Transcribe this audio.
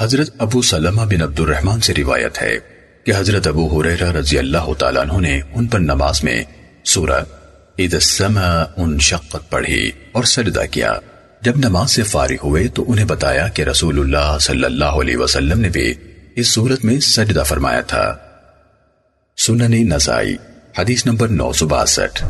حضرت ابو سلمہ بن عبد الرحمن سے روایت ہے کہ حضرت ابو حریرہ رضی اللہ تعالیٰ عنہ نے ان پر نماز میں سورہ اذا السماء انشقت پڑھی اور سجدہ کیا۔ جب نماز سے فارغ ہوئے تو انہیں بتایا کہ رسول اللہ صلی اللہ علیہ وسلم نے بھی اس صورت میں سجدہ فرمایا تھا۔ سنن نسائی، حدیث نمبر نو سو باسٹھ۔